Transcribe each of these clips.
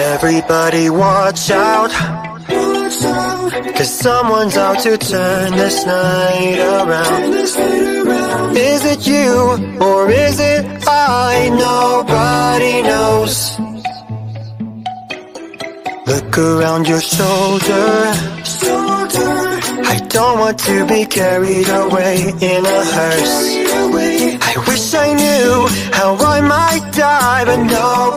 Everybody watch out. Cause someone's out to turn this night around. Is it you or is it I? Nobody knows. Look around your shoulder I don't want to be carried away in a hearse. I wish I knew how I might die but no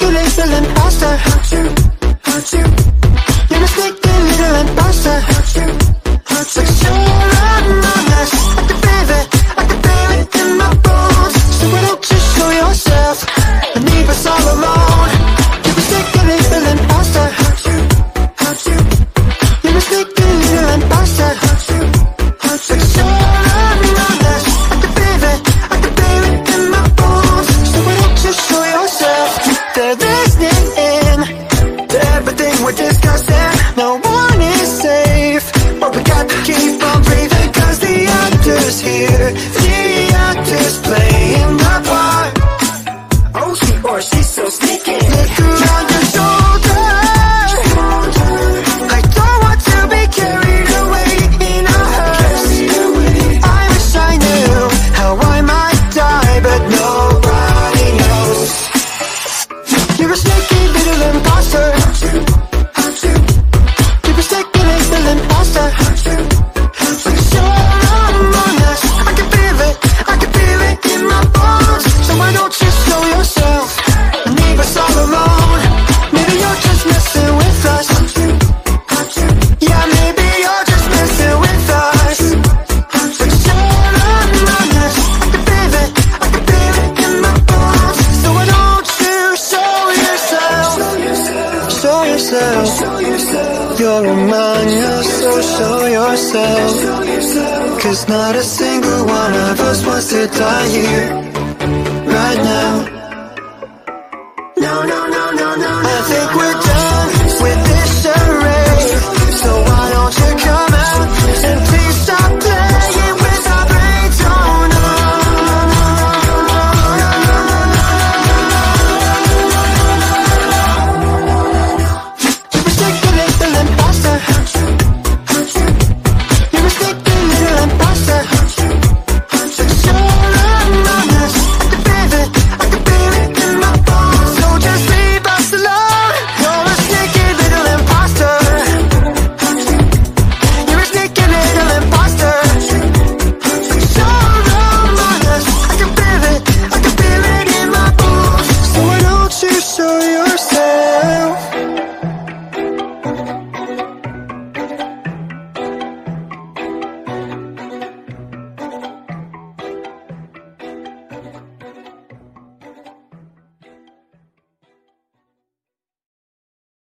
You ain't still and I hurt you, hurt you danger's here. yourself. You're a minor, so show yourself. Cause not a single one of us wants to die here, right now.